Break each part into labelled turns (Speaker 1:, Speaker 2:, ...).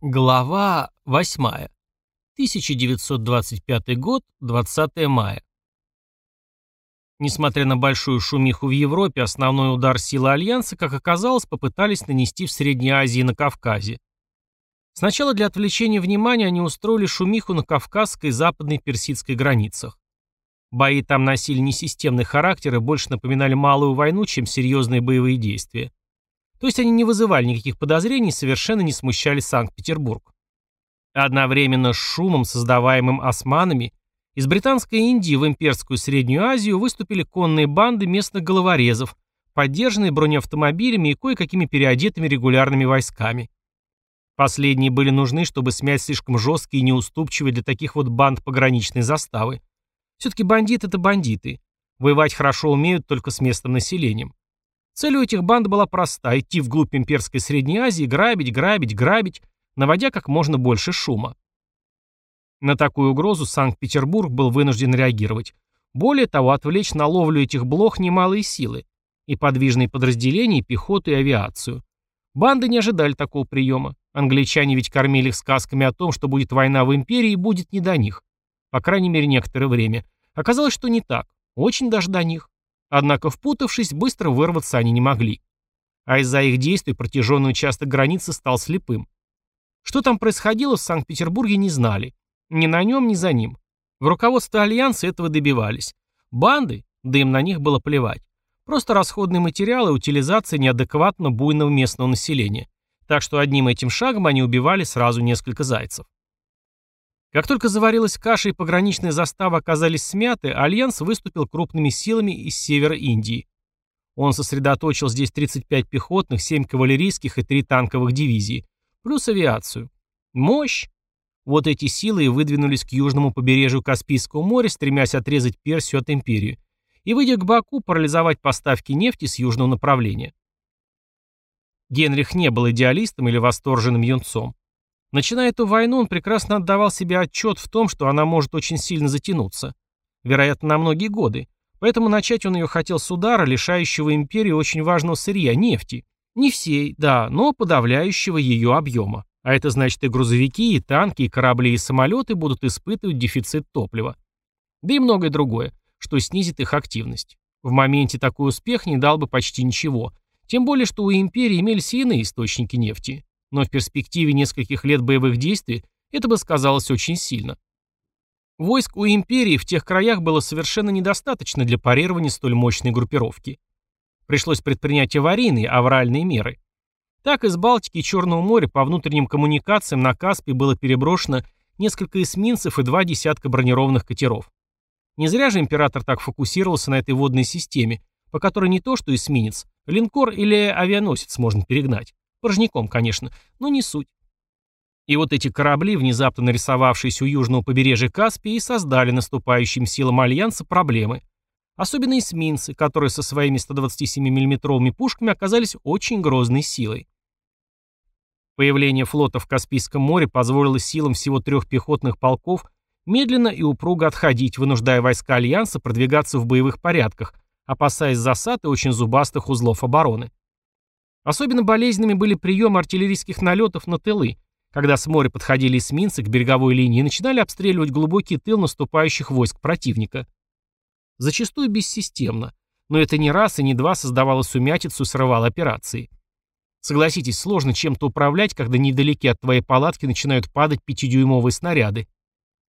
Speaker 1: Глава 8. 1925 год, 20 мая. Несмотря на большую шумиху в Европе, основной удар силы Альянса, как оказалось, попытались нанести в Средней Азии и на Кавказе. Сначала для отвлечения внимания они устроили шумиху на Кавказской и западной персидской границах. Бои там носили несистемный характер и больше напоминали малую войну, чем серьезные боевые действия. То есть они не вызывали никаких подозрений совершенно не смущали Санкт-Петербург. Одновременно с шумом, создаваемым османами, из Британской Индии в имперскую Среднюю Азию выступили конные банды местных головорезов, поддержанные бронеавтомобилями и кое-какими переодетыми регулярными войсками. Последние были нужны, чтобы смять слишком жесткие и неуступчивые для таких вот банд пограничные заставы. Все-таки бандиты – это бандиты. Воевать хорошо умеют только с местным населением. Цель у этих банд была проста – идти вглубь имперской Средней Азии, грабить, грабить, грабить, наводя как можно больше шума. На такую угрозу Санкт-Петербург был вынужден реагировать. Более того, отвлечь на ловлю этих блох немалые силы. И подвижные подразделения, и пехоту, и авиацию. Банды не ожидали такого приема. Англичане ведь кормили их сказками о том, что будет война в империи и будет не до них. По крайней мере, некоторое время. Оказалось, что не так. Очень даже до них. Однако, впутавшись, быстро вырваться они не могли. А из-за их действий протяженный участок границы стал слепым. Что там происходило в Санкт-Петербурге, не знали. Ни на нем, ни за ним. В руководстве Альянса этого добивались. Банды, да им на них было плевать. Просто расходные материалы и утилизация неадекватно буйного местного населения. Так что одним этим шагом они убивали сразу несколько зайцев. Как только заварилась каша и пограничные заставы оказались смяты, Альянс выступил крупными силами из севера Индии. Он сосредоточил здесь 35 пехотных, 7 кавалерийских и 3 танковых дивизии, плюс авиацию. Мощь! Вот эти силы и выдвинулись к южному побережью Каспийского моря, стремясь отрезать Персию от империи, и, выйдя к Баку, парализовать поставки нефти с южного направления. Генрих не был идеалистом или восторженным юнцом. Начиная эту войну, он прекрасно отдавал себе отчет в том, что она может очень сильно затянуться. Вероятно, на многие годы. Поэтому начать он ее хотел с удара, лишающего империи очень важного сырья – нефти. Не всей, да, но подавляющего ее объема. А это значит и грузовики, и танки, и корабли, и самолеты будут испытывать дефицит топлива. Да и многое другое, что снизит их активность. В моменте такой успех не дал бы почти ничего. Тем более, что у империи имелись и иные источники нефти но в перспективе нескольких лет боевых действий это бы сказалось очень сильно. Войск у империи в тех краях было совершенно недостаточно для парирования столь мощной группировки. Пришлось предпринять аварийные, авральные меры. Так из Балтики и Черного моря по внутренним коммуникациям на Каспий было переброшено несколько эсминцев и два десятка бронированных катеров. Не зря же император так фокусировался на этой водной системе, по которой не то что эсминец, линкор или авианосец можно перегнать. Порожняком, конечно, но не суть. И вот эти корабли, внезапно нарисовавшиеся у южного побережья Каспия, и создали наступающим силам Альянса проблемы. Особенно эсминцы, которые со своими 127 миллиметровыми пушками оказались очень грозной силой. Появление флота в Каспийском море позволило силам всего трех пехотных полков медленно и упруго отходить, вынуждая войска Альянса продвигаться в боевых порядках, опасаясь засад и очень зубастых узлов обороны. Особенно болезненными были приемы артиллерийских налетов на тылы, когда с моря подходили эсминцы к береговой линии и начинали обстреливать глубокий тыл наступающих войск противника. Зачастую бессистемно, но это не раз и не два создавало сумятицу и срывало операции. Согласитесь, сложно чем-то управлять, когда невдалеке от твоей палатки начинают падать пятидюймовые снаряды.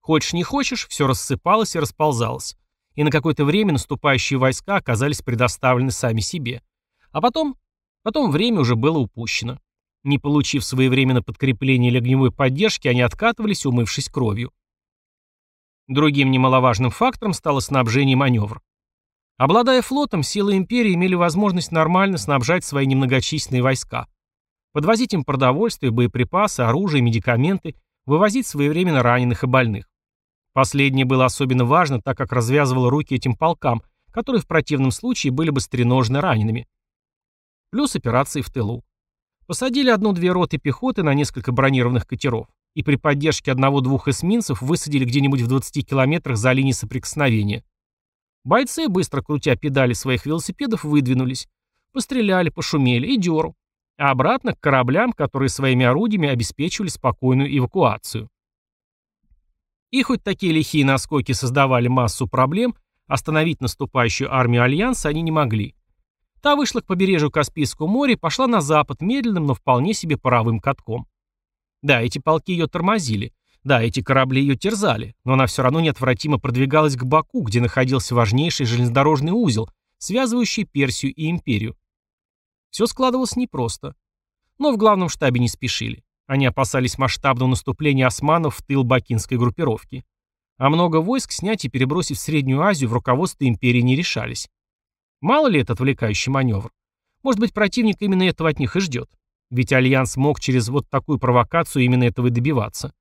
Speaker 1: Хочешь не хочешь, все рассыпалось и расползалось. И на какое-то время наступающие войска оказались предоставлены сами себе. А потом Потом время уже было упущено. Не получив своевременно подкрепления или огневой поддержки, они откатывались, умывшись кровью. Другим немаловажным фактором стало снабжение маневр. Обладая флотом, силы империи имели возможность нормально снабжать свои немногочисленные войска. Подвозить им продовольствие, боеприпасы, оружие, медикаменты, вывозить своевременно раненых и больных. Последнее было особенно важно, так как развязывало руки этим полкам, которые в противном случае были бы стреножены ранеными. Плюс операции в тылу. Посадили одну-две роты пехоты на несколько бронированных катеров и при поддержке одного-двух эсминцев высадили где-нибудь в 20 километрах за линией соприкосновения. Бойцы, быстро крутя педали своих велосипедов, выдвинулись. Постреляли, пошумели и дёру. а обратно к кораблям, которые своими орудиями обеспечивали спокойную эвакуацию. И хоть такие лихие наскоки создавали массу проблем, остановить наступающую армию Альянса они не могли. Та вышла к побережью Каспийского моря и пошла на запад медленным, но вполне себе паровым катком. Да, эти полки ее тормозили. Да, эти корабли ее терзали, но она все равно неотвратимо продвигалась к Баку, где находился важнейший железнодорожный узел, связывающий Персию и империю. Все складывалось непросто. Но в главном штабе не спешили. Они опасались масштабного наступления османов в тыл бакинской группировки. А много войск снять и перебросить в Среднюю Азию в руководство империи не решались. Мало ли это отвлекающий маневр? Может быть, противник именно этого от них и ждет. Ведь Альянс мог через вот такую провокацию именно этого и добиваться.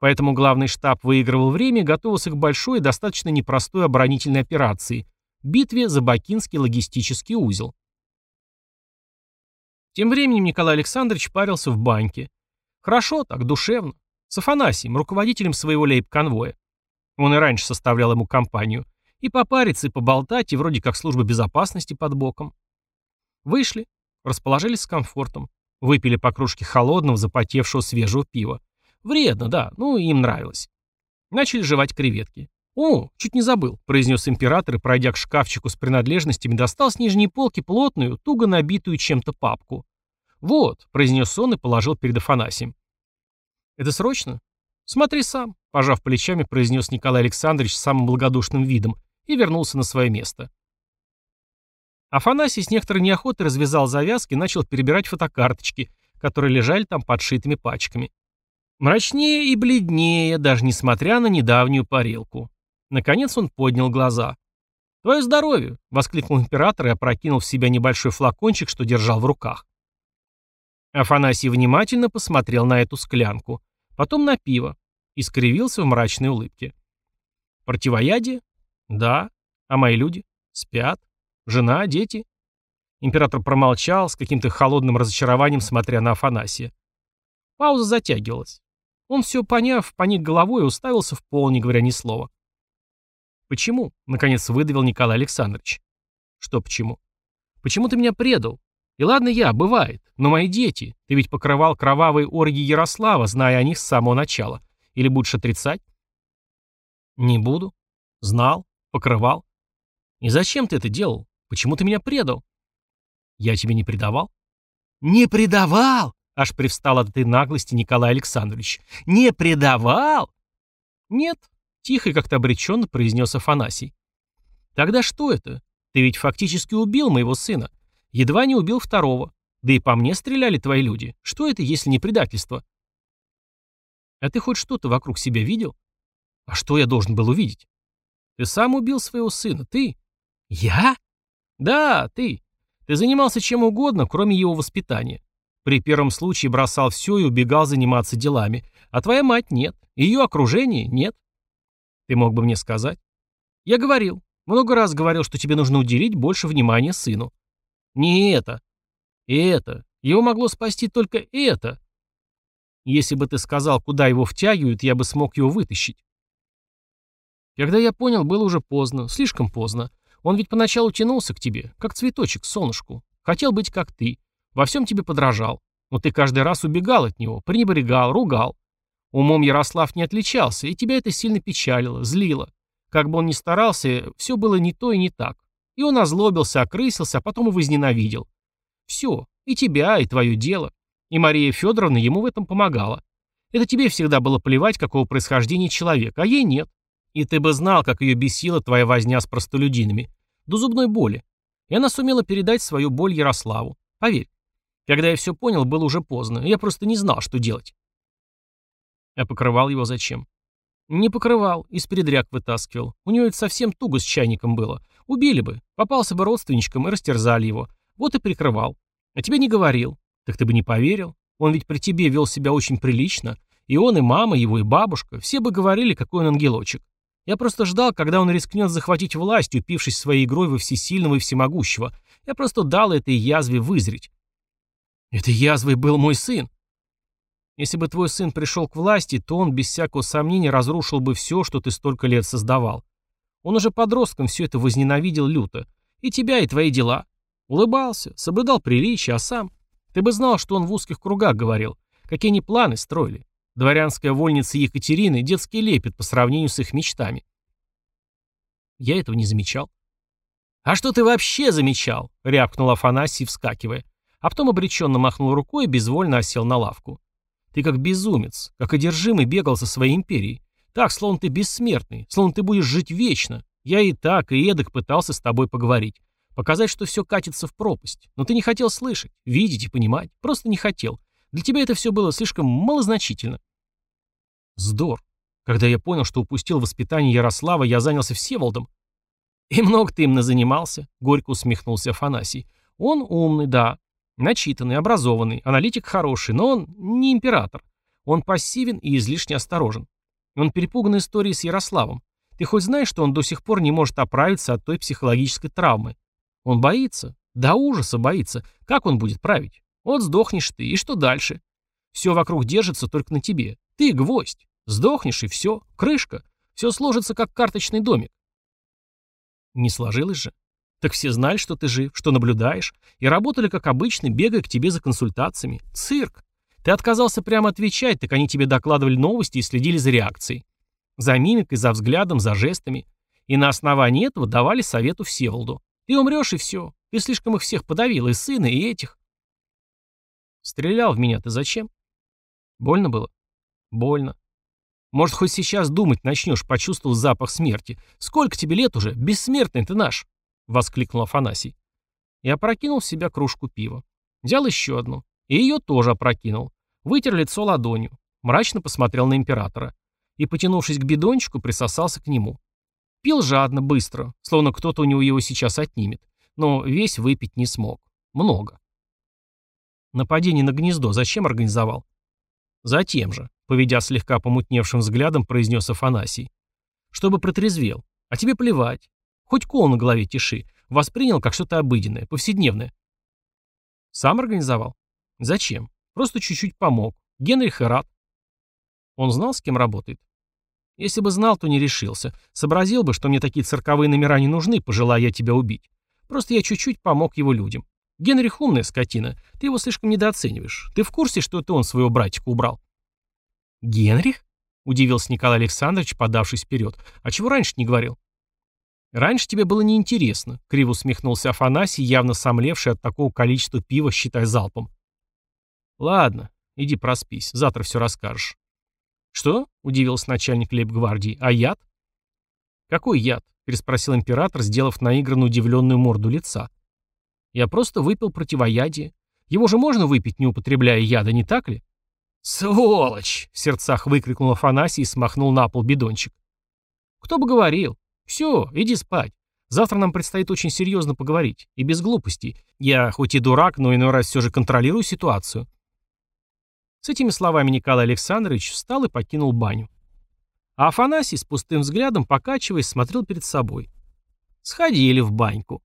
Speaker 1: Поэтому главный штаб выигрывал время и готовился к большой и достаточно непростой оборонительной операции – битве за Бакинский логистический узел. Тем временем Николай Александрович парился в баньке. Хорошо так, душевно. С Афанасием, руководителем своего лейб-конвоя. Он и раньше составлял ему компанию. И попариться, и поболтать, и вроде как служба безопасности под боком. Вышли, расположились с комфортом. Выпили по кружке холодного, запотевшего свежего пива. Вредно, да, ну им нравилось. Начали жевать креветки. «О, чуть не забыл», — произнес император и, пройдя к шкафчику с принадлежностями, достал с нижней полки плотную, туго набитую чем-то папку. «Вот», — произнес он и положил перед Афанасием. «Это срочно?» «Смотри сам», — пожав плечами, произнес Николай Александрович с самым благодушным видом и вернулся на свое место. Афанасий с некоторой неохотой развязал завязки и начал перебирать фотокарточки, которые лежали там подшитыми пачками. Мрачнее и бледнее, даже несмотря на недавнюю парилку. Наконец он поднял глаза. «Твое здоровье!» — воскликнул император и опрокинул в себя небольшой флакончик, что держал в руках. Афанасий внимательно посмотрел на эту склянку, потом на пиво и скривился в мрачной улыбке. «Противоядие? Да. А мои люди? Спят. Жена, дети?» Император промолчал, с каким-то холодным разочарованием смотря на Афанасия. Пауза затягивалась. Он все поняв, поник головой и уставился в пол, не говоря ни слова. «Почему?» — наконец выдавил Николай Александрович. «Что почему?» «Почему ты меня предал? И ладно я, бывает, но мои дети, ты ведь покрывал кровавые оргии Ярослава, зная о них с самого начала. Или будешь отрицать?» «Не буду. Знал, покрывал. И зачем ты это делал? Почему ты меня предал?» «Я тебя не предавал?» «Не предавал!» — аж привстал от этой наглости Николай Александрович. «Не предавал?» «Нет», Тихо и как-то обреченно произнес Афанасий. «Тогда что это? Ты ведь фактически убил моего сына. Едва не убил второго. Да и по мне стреляли твои люди. Что это, если не предательство?» «А ты хоть что-то вокруг себя видел?» «А что я должен был увидеть?» «Ты сам убил своего сына. Ты?» «Я?» «Да, ты. Ты занимался чем угодно, кроме его воспитания. При первом случае бросал все и убегал заниматься делами. А твоя мать нет. Ее окружение нет. Ты мог бы мне сказать? Я говорил. Много раз говорил, что тебе нужно уделить больше внимания сыну. Не это. И это. Его могло спасти только это. Если бы ты сказал, куда его втягивают, я бы смог его вытащить. Когда я понял, было уже поздно, слишком поздно. Он ведь поначалу тянулся к тебе, как цветочек к солнышку. Хотел быть как ты. Во всем тебе подражал. Но ты каждый раз убегал от него, пренебрегал, ругал. Умом Ярослав не отличался, и тебя это сильно печалило, злило. Как бы он ни старался, все было не то и не так. И он озлобился, окрысился, а потом и возненавидел. Все, и тебя, и твое дело. И Мария Федоровна ему в этом помогала. Это тебе всегда было плевать, какого происхождения человек, а ей нет. И ты бы знал, как ее бесила твоя возня с простолюдинами. До зубной боли. И она сумела передать свою боль Ярославу. Поверь. Когда я все понял, было уже поздно. Я просто не знал, что делать. А покрывал его зачем? Не покрывал, из передряг вытаскивал. У него это совсем туго с чайником было. Убили бы, попался бы родственничкам и растерзали его. Вот и прикрывал. А тебе не говорил. Так ты бы не поверил. Он ведь при тебе вел себя очень прилично. И он, и мама его, и бабушка. Все бы говорили, какой он ангелочек. Я просто ждал, когда он рискнет захватить власть, упившись своей игрой во всесильного и всемогущего. Я просто дал этой язве вызреть. Этой язвой был мой сын. Если бы твой сын пришел к власти, то он, без всякого сомнения, разрушил бы все, что ты столько лет создавал. Он уже подростком все это возненавидел люто. И тебя, и твои дела. Улыбался, соблюдал приличия, а сам... Ты бы знал, что он в узких кругах говорил. Какие они планы строили. Дворянская вольница Екатерины – детский лепет по сравнению с их мечтами. Я этого не замечал. «А что ты вообще замечал?» — рявкнул Афанасий, вскакивая. А потом обреченно махнул рукой и безвольно осел на лавку. «Ты как безумец, как одержимый бегал со своей империей. Так, словно ты бессмертный, словно ты будешь жить вечно. Я и так, и эдак пытался с тобой поговорить. Показать, что все катится в пропасть. Но ты не хотел слышать, видеть и понимать. Просто не хотел. Для тебя это все было слишком малозначительно». Здор. Когда я понял, что упустил воспитание Ярослава, я занялся Всеволодом. «И много ты им назанимался», — горько усмехнулся Афанасий. «Он умный, да, начитанный, образованный, аналитик хороший, но он не император. Он пассивен и излишне осторожен. Он перепуган историей с Ярославом. Ты хоть знаешь, что он до сих пор не может оправиться от той психологической травмы? Он боится. До ужаса боится. Как он будет править? Вот сдохнешь ты, и что дальше? Все вокруг держится только на тебе. Ты гвоздь. Сдохнешь, и все. Крышка. Все сложится, как карточный домик. Не сложилось же. Так все знали, что ты жив, что наблюдаешь, и работали, как обычно, бегая к тебе за консультациями. Цирк. Ты отказался прямо отвечать, так они тебе докладывали новости и следили за реакцией. За мимикой, за взглядом, за жестами. И на основании этого давали совету Всеволоду. Ты умрешь, и все. Ты слишком их всех подавил, и сына, и этих. Стрелял в меня ты зачем? Больно было? Больно. Может, хоть сейчас думать начнешь, почувствовал запах смерти. Сколько тебе лет уже? Бессмертный ты наш!» — воскликнул Афанасий. И опрокинул в себя кружку пива. Взял еще одну. И ее тоже опрокинул. Вытер лицо ладонью. Мрачно посмотрел на императора. И, потянувшись к бидончику, присосался к нему. Пил жадно, быстро, словно кто-то у него его сейчас отнимет. Но весь выпить не смог. Много. Нападение на гнездо зачем организовал? Затем же, поведя слегка помутневшим взглядом, произнес Афанасий. Чтобы протрезвел. А тебе плевать. Хоть кол на голове тиши. Воспринял как что-то обыденное, повседневное. Сам организовал? Зачем? Просто чуть-чуть помог. Генрих и рад. Он знал, с кем работает? Если бы знал, то не решился. Сообразил бы, что мне такие цирковые номера не нужны, пожелая я тебя убить. Просто я чуть-чуть помог его людям. Генрих умная скотина. Ты его слишком недооцениваешь. Ты в курсе, что это он своего братика убрал? Генрих? Удивился Николай Александрович, подавшись вперед. А чего раньше не говорил? Раньше тебе было неинтересно, криво усмехнулся Афанасий, явно сомлевший от такого количества пива, считай залпом. Ладно, иди проспись, завтра все расскажешь. Что? Удивился начальник лейб-гвардии. А яд? Какой яд? Переспросил император, сделав наигранно удивленную морду лица. Я просто выпил противоядие. Его же можно выпить, не употребляя яда, не так ли? «Сволочь!» — в сердцах выкрикнул Афанасий и смахнул на пол бидончик. «Кто бы говорил? Все, иди спать. Завтра нам предстоит очень серьезно поговорить. И без глупостей. Я хоть и дурак, но иной раз все же контролирую ситуацию». С этими словами Николай Александрович встал и покинул баню. А Афанасий с пустым взглядом, покачиваясь, смотрел перед собой. Сходили в баньку.